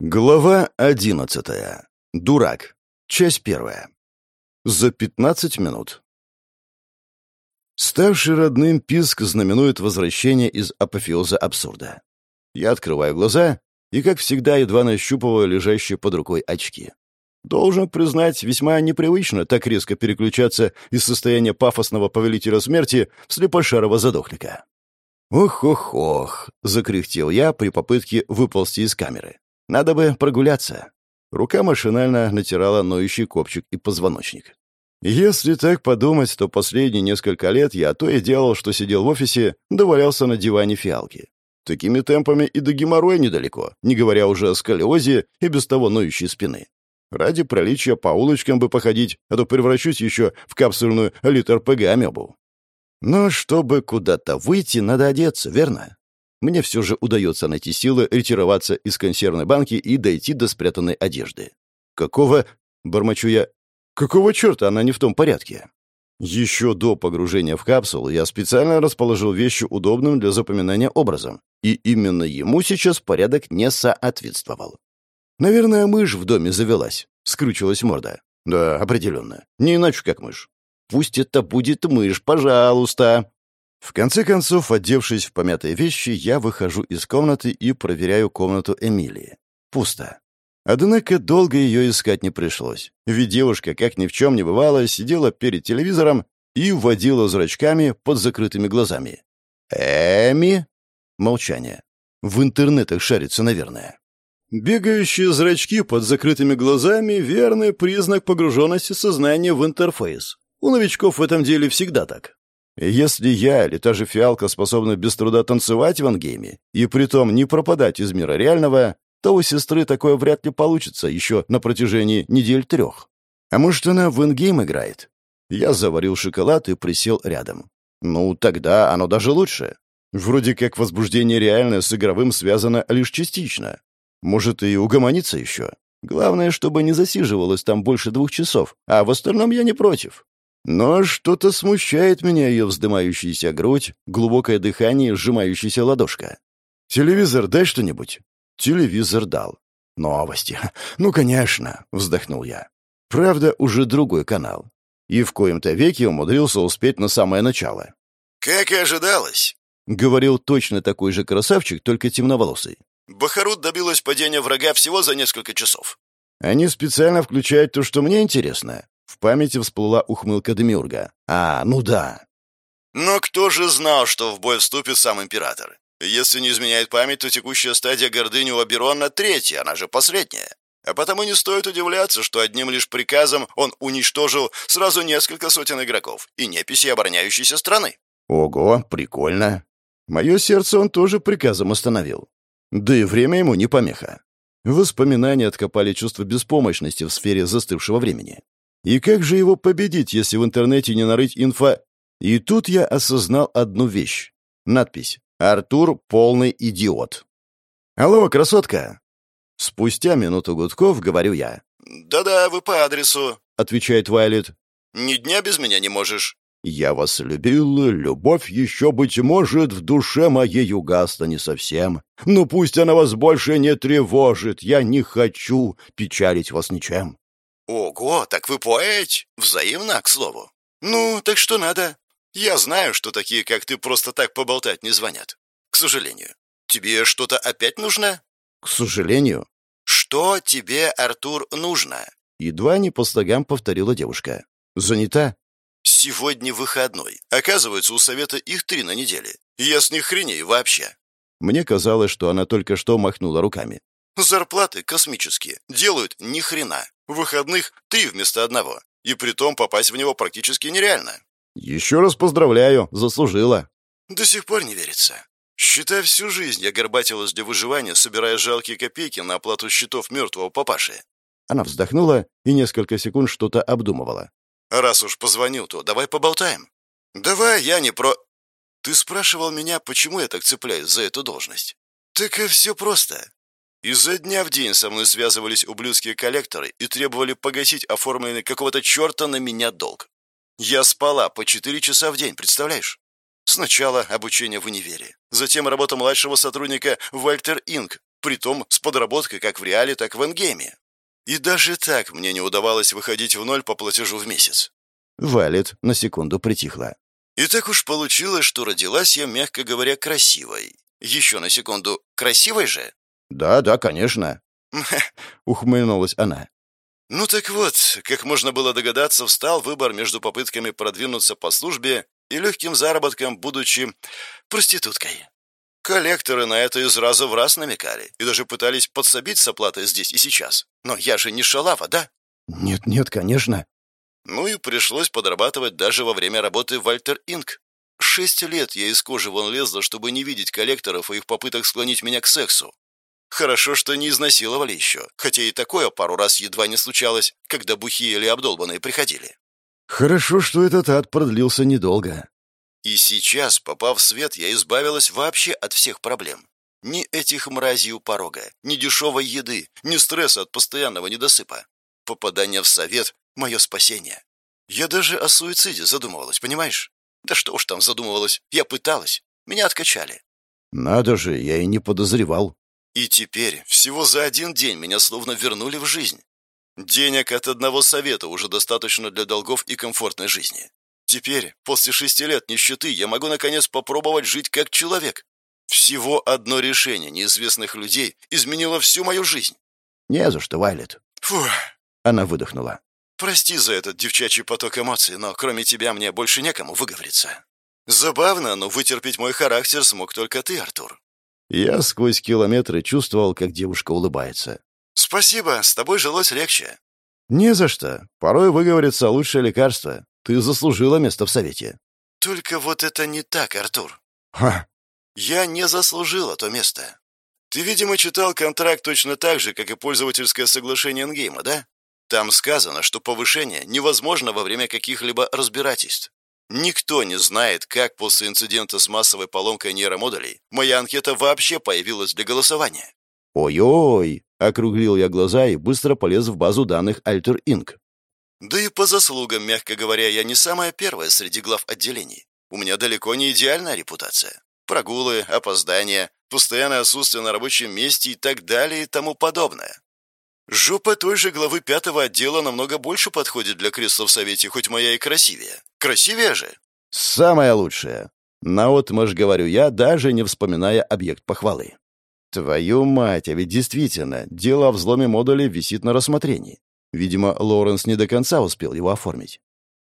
Глава одиннадцатая. Дурак. Часть первая. За пятнадцать минут. Ставший родным писк знаменует возвращение из апофеоза абсурда. Я открываю глаза и, как всегда, едва нащупываю лежащие под рукой очки. Должен признать, весьма непривычно так резко переключаться из состояния пафосного повелителя смерти в слепошарого задохлика. «Ох-ох-ох!» — закряхтел я при попытке выползти из камеры. «Надо бы прогуляться». Рука машинально натирала ноющий копчик и позвоночник. Если так подумать, то последние несколько лет я то и делал, что сидел в офисе, да валялся на диване фиалки. Такими темпами и до геморроя недалеко, не говоря уже о сколиозе и без того ноющей спины. Ради приличия по улочкам бы походить, а то превращусь еще в капсульную литр-ПГ-амебу. Но чтобы куда-то выйти, надо одеться, верно? Мне все же удается найти силы ретироваться из консервной банки и дойти до спрятанной одежды. Какого... Бормочу я. Какого черта она не в том порядке? Еще до погружения в капсулу я специально расположил вещи удобным для запоминания образом, и именно ему сейчас порядок не соответствовал. Наверное, мышь в доме завелась. Скрючилась морда. Да, определенно. Не иначе, как мышь. Пусть это будет мышь, пожалуйста. В конце концов, одевшись в помятые вещи, я выхожу из комнаты и проверяю комнату Эмилии. Пусто. Однако долго ее искать не пришлось, ведь девушка, как ни в чем не бывало, сидела перед телевизором и водила зрачками под закрытыми глазами. «Эми?» Молчание. В интернетах шарится, наверное. Бегающие зрачки под закрытыми глазами — верный признак погруженности сознания в интерфейс. У новичков в этом деле всегда так. Если я или та же фиалка способны без труда танцевать в ангейме, и притом не пропадать из мира реального, то у сестры такое вряд ли получится еще на протяжении недель трех. А может, она в ингейм играет? Я заварил шоколад и присел рядом. Ну, тогда оно даже лучше. Вроде как возбуждение реальное с игровым связано лишь частично. Может, и угомониться еще. Главное, чтобы не засиживалось там больше двух часов, а в остальном я не против. Но что-то смущает меня ее вздымающаяся грудь, глубокое дыхание, сжимающаяся ладошка. «Телевизор дай что-нибудь». Телевизор дал. «Новости. Ну, конечно», — вздохнул я. «Правда, уже другой канал. И в коем-то веке умудрился успеть на самое начало». «Как и ожидалось», — говорил точно такой же красавчик, только темноволосый. Бахарут добилась падения врага всего за несколько часов. Они специально включают то, что мне интересно. В памяти всплыла ухмылка Демиурга. А, ну да. Но кто же знал, что в бой вступит сам император? Если не изменяет память, то текущая стадия гордыни у Аберона третья, она же последняя. А потому не стоит удивляться, что одним лишь приказом он уничтожил сразу несколько сотен игроков и неписи обороняющейся страны. Ого, прикольно. Мое сердце он тоже приказом остановил. Да и время ему не помеха. Воспоминания откопали чувство беспомощности в сфере застывшего времени. И как же его победить, если в интернете не нарыть инфа? И тут я осознал одну вещь. Надпись «Артур — полный идиот». «Алло, красотка!» Спустя минуту гудков говорю я. «Да-да, вы по адресу», — отвечает Вайлет. «Ни дня без меня не можешь». «Я вас любил, любовь еще, быть может, в душе моей угасла не совсем. Но пусть она вас больше не тревожит, я не хочу печалить вас ничем». «Ого, так вы поэт! Взаимно, к слову. Ну, так что надо? Я знаю, что такие, как ты, просто так поболтать не звонят. К сожалению. Тебе что-то опять нужно?» «К сожалению». «Что тебе, Артур, нужно?» Едва не по слогам повторила девушка. «Занята?» Сегодня выходной. Оказывается, у совета их три на неделе. Я с них хреней вообще. Мне казалось, что она только что махнула руками. Зарплаты космические. Делают ни хрена. Выходных три вместо одного. И притом попасть в него практически нереально. Еще раз поздравляю, заслужила. До сих пор не верится. Считай, всю жизнь я горбатилась для выживания, собирая жалкие копейки на оплату счетов мертвого папаши. Она вздохнула и несколько секунд что-то обдумывала. Раз уж позвонил, то давай поболтаем. Давай, я не про... Ты спрашивал меня, почему я так цепляюсь за эту должность. Так и все просто. Изо дня в день со мной связывались ублюдские коллекторы и требовали погасить оформленный какого-то черта на меня долг. Я спала по четыре часа в день, представляешь? Сначала обучение в универе, затем работа младшего сотрудника Вальтер Инк, притом с подработкой как в реале, так и в энгейме. И даже так мне не удавалось выходить в ноль по платежу в месяц. Валет на секунду притихла. И так уж получилось, что родилась я, мягко говоря, красивой. Еще на секунду, красивой же? Да, да, конечно. Ухмыльнулась она. Ну так вот, как можно было догадаться, встал выбор между попытками продвинуться по службе и легким заработком, будучи проституткой. Коллекторы на это из раза в раз намекали и даже пытались подсобить с оплатой здесь и сейчас. Но я же не шалава, да? Нет-нет, конечно. Ну и пришлось подрабатывать даже во время работы в Альтер Инк. Шесть лет я из кожи вон лезла, чтобы не видеть коллекторов и их попыток склонить меня к сексу. Хорошо, что не изнасиловали еще, хотя и такое пару раз едва не случалось, когда бухие или обдолбанные приходили. Хорошо, что этот ад продлился недолго. И сейчас, попав в свет, я избавилась вообще от всех проблем. Ни этих мразей у порога, ни дешевой еды, ни стресса от постоянного недосыпа. Попадание в совет — мое спасение. Я даже о суициде задумывалась, понимаешь? Да что уж там задумывалась, я пыталась. Меня откачали. Надо же, я и не подозревал. И теперь, всего за один день, меня словно вернули в жизнь. Денег от одного совета уже достаточно для долгов и комфортной жизни. Теперь, после шести лет нищеты, я могу наконец попробовать жить как человек. Всего одно решение неизвестных людей изменило всю мою жизнь. Не за что, Вайлет. Фух. Она выдохнула. Прости за этот девчачий поток эмоций, но кроме тебя мне больше некому выговориться. Забавно, но вытерпеть мой характер смог только ты, Артур. Я сквозь километры чувствовал, как девушка улыбается. Спасибо, с тобой жилось легче. Не за что. Порой выговорится лучшее лекарство. Ты заслужила место в совете. Только вот это не так, Артур. Ха. Я не заслужила то место. Ты, видимо, читал контракт точно так же, как и пользовательское соглашение Энгейма, да? Там сказано, что повышение невозможно во время каких-либо разбирательств. Никто не знает, как после инцидента с массовой поломкой нейромодулей моя анкета вообще появилась для голосования. Ой-ой, округлил я глаза и быстро полез в базу данных Alter Inc. Да и по заслугам, мягко говоря, я не самая первая среди глав отделений. У меня далеко не идеальная репутация. Прогулы, опоздания, постоянное отсутствие на рабочем месте и так далее и тому подобное. Жопа той же главы пятого отдела намного больше подходит для кресла в совете, хоть моя и красивее. Красивее же? Самое лучшее. Наотмашь говорю я, даже не вспоминая объект похвалы. Твою мать, а ведь действительно, дело о взломе модуля висит на рассмотрении. Видимо, Лоуренс не до конца успел его оформить.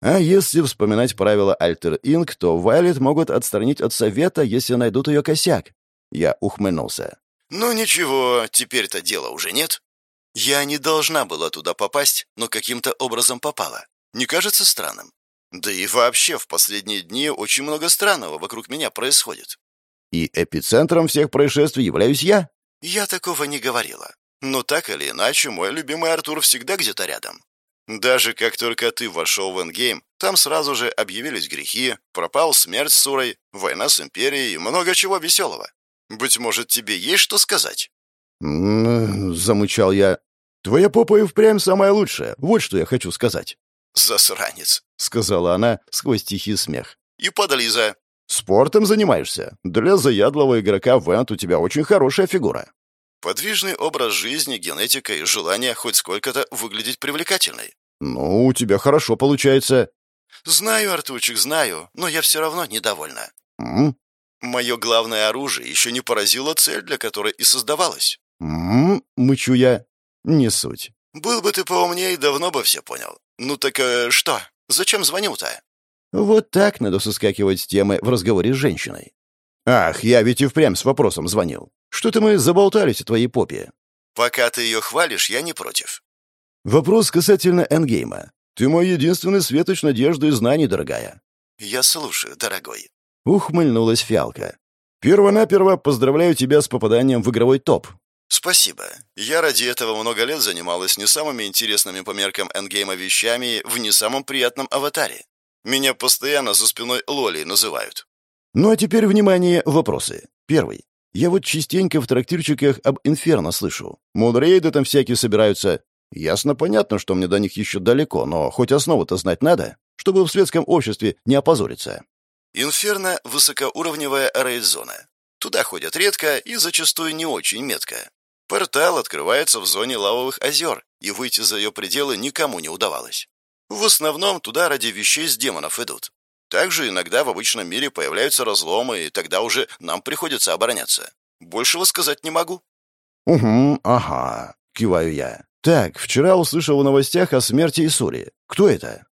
А если вспоминать правила Альтер Инк, то Вайлет могут отстранить от совета, если найдут ее косяк. Я ухмыльнулся. Ну ничего, теперь-то дела уже нет. Я не должна была туда попасть, но каким-то образом попала. Не кажется странным? Да и вообще в последние дни очень много странного вокруг меня происходит. И эпицентром всех происшествий являюсь я? Я такого не говорила. Но так или иначе, мой любимый Артур всегда где-то рядом. Даже как только ты вошел в Эндгейм, там сразу же объявились грехи, пропал смерть с Сурой, война с Империей и много чего веселого. Быть может, тебе есть что сказать? замычал я. «Твоя попа и впрямь самая лучшая. Вот что я хочу сказать». «Засранец», — сказала она сквозь тихий смех. «И подлиза». «Спортом занимаешься? Для заядлого игрока Вент у тебя очень хорошая фигура». «Подвижный образ жизни, генетика и желание хоть сколько-то выглядеть привлекательной». «Ну, у тебя хорошо получается». «Знаю, Артурчик, знаю, но я все равно недовольна». «М? Мое главное оружие еще не поразило цель, для которой и создавалось. «М-м-м», мычу я. «Не суть». «Был бы ты поумнее, давно бы все понял. Ну так э, что? Зачем звонил-то?» Вот так надо соскакивать с темы в разговоре с женщиной. «Ах, я ведь и впрямь с вопросом звонил. Что-то мы заболтались о твоей попе». «Пока ты ее хвалишь, я не против». «Вопрос касательно Эндгейма. Ты мой единственный светоч надежды и знаний, дорогая». «Я слушаю, дорогой». Ухмыльнулась фиалка. «Первонаперво поздравляю тебя с попаданием в игровой топ. «Спасибо. Я ради этого много лет занималась не самыми интересными по меркам эндгейма вещами в не самом приятном аватаре. Меня постоянно за спиной Лоли называют». Ну а теперь, внимание, вопросы. Первый. Я вот частенько в трактирчиках об Инферно слышу. Мудрейды там всякие собираются. Ясно-понятно, что мне до них еще далеко, но хоть основу-то знать надо, чтобы в светском обществе не опозориться. Инферно — высокоуровневая рейд-зона. Туда ходят редко и зачастую не очень метко. Портал открывается в зоне лавовых озер, и выйти за ее пределы никому не удавалось. В основном туда ради вещей с демонов идут. Также иногда в обычном мире появляются разломы, и тогда уже нам приходится обороняться. Большего сказать не могу. «Угу, ага», — киваю я. «Так, вчера услышал в новостях о смерти Исури. Кто это?»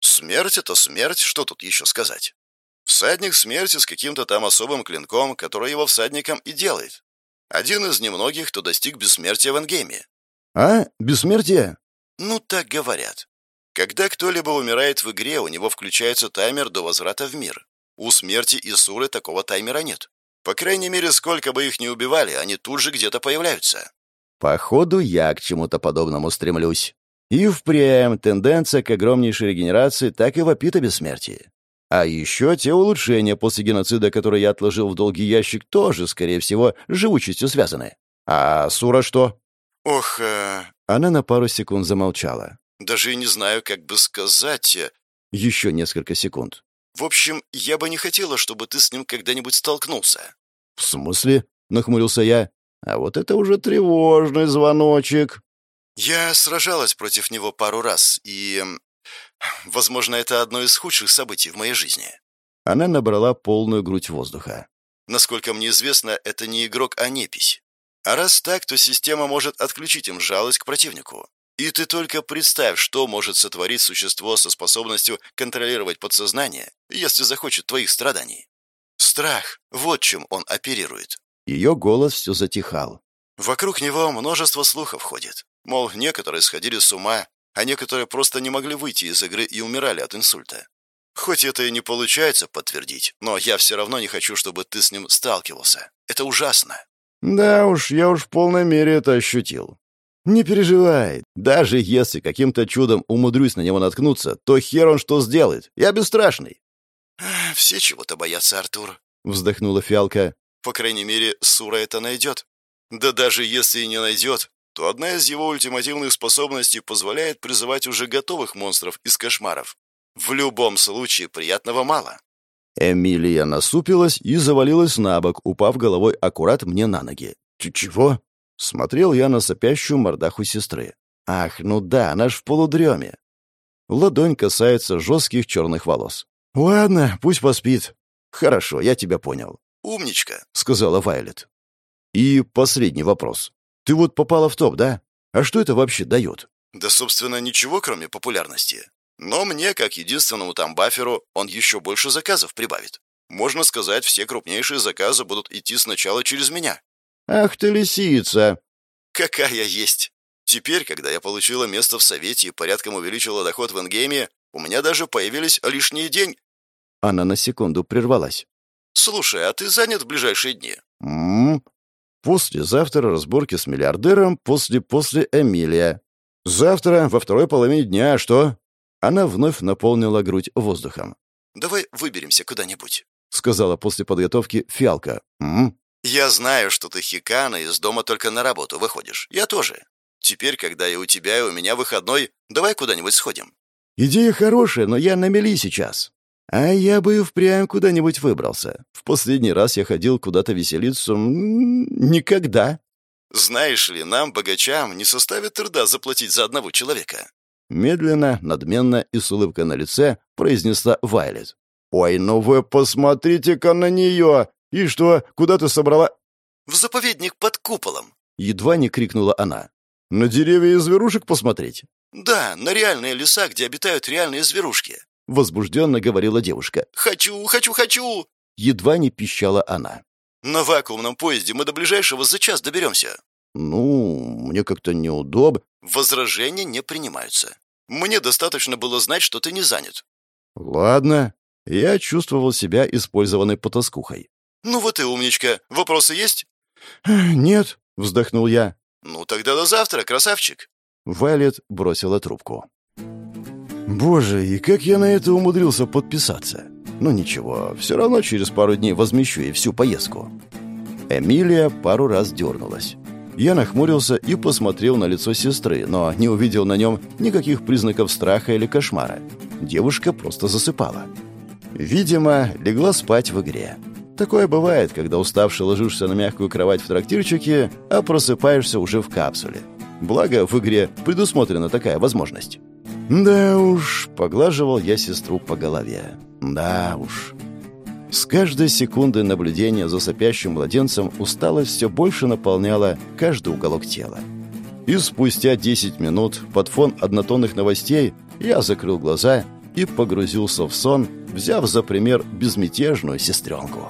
«Смерть — это смерть, что тут еще сказать? Всадник смерти с каким-то там особым клинком, который его всадником и делает. Один из немногих, кто достиг бессмертия в энгейме. «А? Бессмертие?» «Ну, так говорят. Когда кто-либо умирает в игре, у него включается таймер до возврата в мир. У смерти и Суры такого таймера нет. По крайней мере, сколько бы их ни убивали, они тут же где-то появляются». «Походу, я к чему-то подобному стремлюсь. И впрямь тенденция к огромнейшей регенерации так и вопит о бессмертии. А еще те улучшения после геноцида, которые я отложил в долгий ящик, тоже, скорее всего, с живучестью связаны. А Сура что? Ох, э... Она на пару секунд замолчала. Даже и не знаю, как бы сказать. Э. Еще несколько секунд. В общем, я бы не хотела, чтобы ты с ним когда-нибудь столкнулся. В смысле? Нахмурился я. А вот это уже тревожный звоночек. Я сражалась против него пару раз, и Возможно, это одно из худших событий в моей жизни. Она набрала полную грудь воздуха. Насколько мне известно, это не игрок, а непись. А раз так, то система может отключить им жалость к противнику. И ты только представь, что может сотворить существо со способностью контролировать подсознание, если захочет твоих страданий. Страх — вот чем он оперирует. Ее голос все затихал. Вокруг него множество слухов ходит. Мол, некоторые сходили с ума, а некоторые просто не могли выйти из игры и умирали от инсульта. Хоть это и не получается подтвердить, но я все равно не хочу, чтобы ты с ним сталкивался. Это ужасно. Да уж, я уж в полной мере это ощутил. Не переживай. Даже если каким-то чудом умудрюсь на него наткнуться, то хер он что сделает. Я бесстрашный. Все чего-то боятся, Артур. Вздохнула фиалка. По крайней мере, Сура это найдет. Да даже если и не найдет, то одна из его ультимативных способностей позволяет призывать уже готовых монстров из кошмаров. В любом случае, приятного мало. Эмилия насупилась и завалилась на бок, упав головой аккурат мне на ноги. «Чего?» Смотрел я на сопящую мордаху сестры. «Ах, ну да, она ж в полудреме». Ладонь касается жестких черных волос. «Ладно, пусть поспит». «Хорошо, я тебя понял». «Умничка», — сказала Вайлет. И последний вопрос. Ты вот попала в топ, да? А что это вообще дает? Да, собственно, ничего, кроме популярности. Но мне, как единственному там баферу, он еще больше заказов прибавит. Можно сказать, все крупнейшие заказы будут идти сначала через меня. Ах ты лисица! Какая есть! Теперь, когда я получила место в Совете и порядком увеличила доход в энгейме, у меня даже появились лишние деньги. Она на секунду прервалась. «Слушай, а ты занят в ближайшие дни?» «М-м-м», Послезавтра разборки с миллиардером, после-после Эмилия. Завтра, во второй половине дня, что?» Она вновь наполнила грудь воздухом. «Давай выберемся куда-нибудь», — сказала после подготовки Фиалка. «М? «Я знаю, что ты хикана из дома только на работу выходишь. Я тоже. Теперь, когда и у тебя, и у меня выходной, давай куда-нибудь сходим». «Идея хорошая, но я на мели сейчас. А я бы впрямь куда-нибудь выбрался. В последний раз я ходил куда-то веселиться... Никогда. Знаешь ли, нам, богачам, не составит труда заплатить за одного человека. Медленно, надменно и с улыбкой на лице произнесла Вайлет. «Ой, ну вы посмотрите-ка на нее! И что, куда ты собрала...» «В заповедник под куполом!» Едва не крикнула она. «На деревья и зверушек посмотреть?» «Да, на реальные леса, где обитают реальные зверушки возбужденно говорила девушка. «Хочу, хочу, хочу!» Едва не пищала она. «На вакуумном поезде мы до ближайшего за час доберемся». «Ну, мне как-то неудобно». «Возражения не принимаются. Мне достаточно было знать, что ты не занят». «Ладно». Я чувствовал себя использованной потаскухой. «Ну вот и умничка. Вопросы есть?» «Нет», — вздохнул я. «Ну тогда до завтра, красавчик». Вайлет бросила трубку. Боже, и как я на это умудрился подписаться. Ну ничего, все равно через пару дней возмещу ей всю поездку. Эмилия пару раз дернулась. Я нахмурился и посмотрел на лицо сестры, но не увидел на нем никаких признаков страха или кошмара. Девушка просто засыпала. Видимо, легла спать в игре. Такое бывает, когда уставший ложишься на мягкую кровать в трактирчике, а просыпаешься уже в капсуле. Благо, в игре предусмотрена такая возможность. Да уж, поглаживал я сестру по голове. Да уж. С каждой секунды наблюдения за сопящим младенцем усталость все больше наполняла каждый уголок тела. И спустя 10 минут под фон однотонных новостей я закрыл глаза и погрузился в сон, взяв за пример безмятежную сестренку.